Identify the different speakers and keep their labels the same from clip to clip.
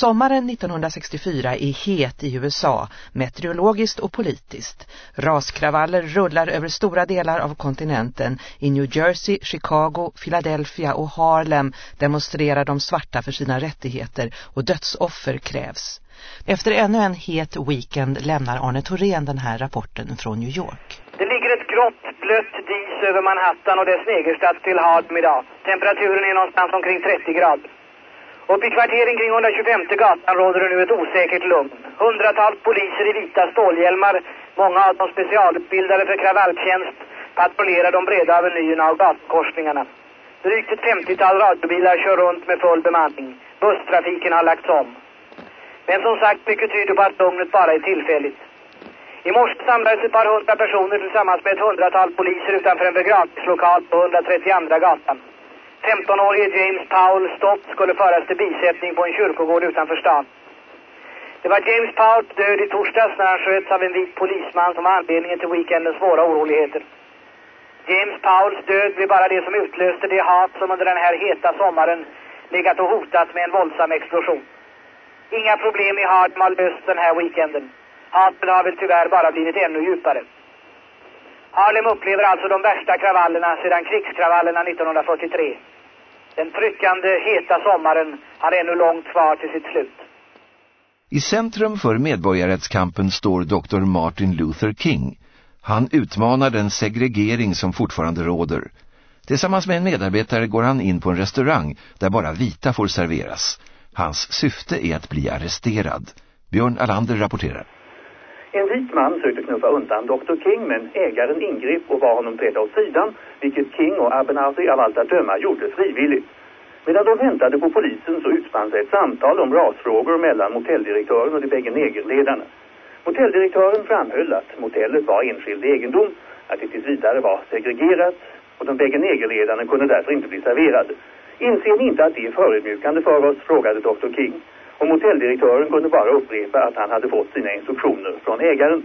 Speaker 1: Sommaren 1964 är het i USA, meteorologiskt och politiskt. Raskravaller rullar över stora delar av kontinenten. I New Jersey, Chicago, Philadelphia och Harlem demonstrerar de svarta för sina rättigheter och dödsoffer krävs. Efter ännu en het weekend lämnar Arne Thorén den här rapporten från New York.
Speaker 2: Det ligger ett grått, blött dis över Manhattan och dess negerstadt till Harlem idag. Temperaturen är någonstans omkring 30 grader. Uppe i kvarteren kring 125 gatan råder det nu ett osäkert lugn. Hundratals poliser i vita stålhjälmar, många av dem specialutbildade för kravalltjänst, patrullerar de breda avenyerna och gatukorsningarna. Drygt ett 50-tal radiobilar kör runt med full bemanning. Busstrafiken har lagts om. Men som sagt, mycket tyder på att lugnet bara är tillfälligt. I morse samlades ett par hundra personer tillsammans med ett hundratal poliser utanför en begravningslokal på 132 gatan. 15-årige James Powell Stott skulle föras till bisättning på en kyrkogård utanför stan. Det var James Powell död i torsdags när han sköts av en vit polisman som var anledningen till weekendens svåra oroligheter. James Powells död blev bara det som utlöste det hat som under den här heta sommaren legat och hotat med en våldsam explosion. Inga problem i Harlem löst den här weekenden. Hatet har väl tyvärr bara blivit ännu djupare. Harlem upplever alltså de värsta kravallerna sedan krigskravallerna 1943. Den tryckande, heta sommaren har ännu långt kvar till sitt slut.
Speaker 3: I centrum för medborgarrättskampen står Dr. Martin Luther King. Han utmanar den segregering som fortfarande råder. Tillsammans med en medarbetare går han in på en restaurang där bara vita får serveras. Hans syfte är att bli arresterad. Björn Alander rapporterar.
Speaker 4: En vit man sökte knuffa undan Dr. King men ägaren ingrep och var honom trädda åt sidan vilket King och Abernathy av allt att döma gjorde frivilligt. Medan de väntade på polisen så utspann sig ett samtal om rasfrågor mellan motelldirektören och de bägge negerledarna. Motelldirektören framhöll att motellet var enskild egendom, att det tills vidare var segregerat och de bägge negerledarna kunde därför inte bli serverade. Inser ni inte att det är förödmjukande för oss, frågade Dr. King. Och motelldirektören kunde bara upprepa att han hade fått sina instruktioner från ägaren.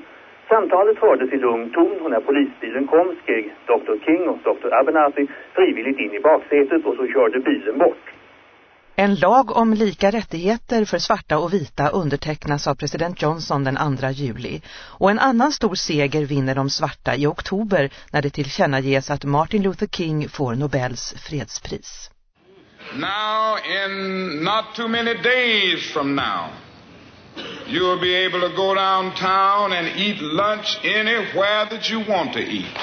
Speaker 4: Samtalet hördes i lugn ton och när polisbilen kom skrev Dr. King och Dr. Abernathy frivilligt in i baksätet och så körde bilen bort.
Speaker 1: En lag om lika rättigheter för svarta och vita undertecknas av president Johnson den 2 juli. Och en annan stor seger vinner de svarta i oktober när det tillkännages att Martin Luther King får Nobels fredspris.
Speaker 5: Now, in not too many days from now, you will be able to go downtown and eat lunch anywhere that you want to eat.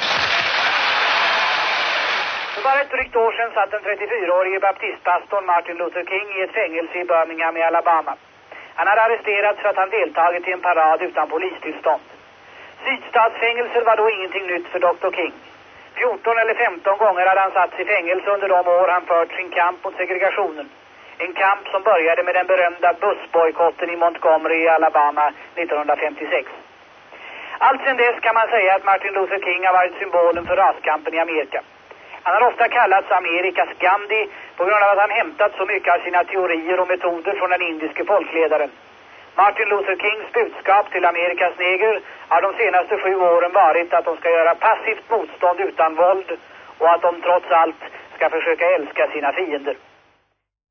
Speaker 2: För bara ett drygt år sedan satt den 34-årige baptistpastorn Martin Luther King i ett fängelse i Birmingham i Alabama. Han hade arresterats för att han deltagit i en parad utan polistillstånd. Sydstatsfängelser var då ingenting nytt för Dr. King. 14 eller 15 gånger hade han satts i fängelse under de år han fört sin kamp mot segregationen. En kamp som började med den berömda bussbojkotten i Montgomery i Alabama 1956. Allt sedan dess kan man säga att Martin Luther King har varit symbolen för raskampen i Amerika. Han har ofta kallats Amerikas Gandhi på grund av att han hämtat så mycket av sina teorier och metoder från den indiske folkledaren. Martin Luther Kings budskap till Amerikas neger har de senaste sju åren varit att de ska göra passivt motstånd utan våld och att de trots allt ska försöka älska sina fiender.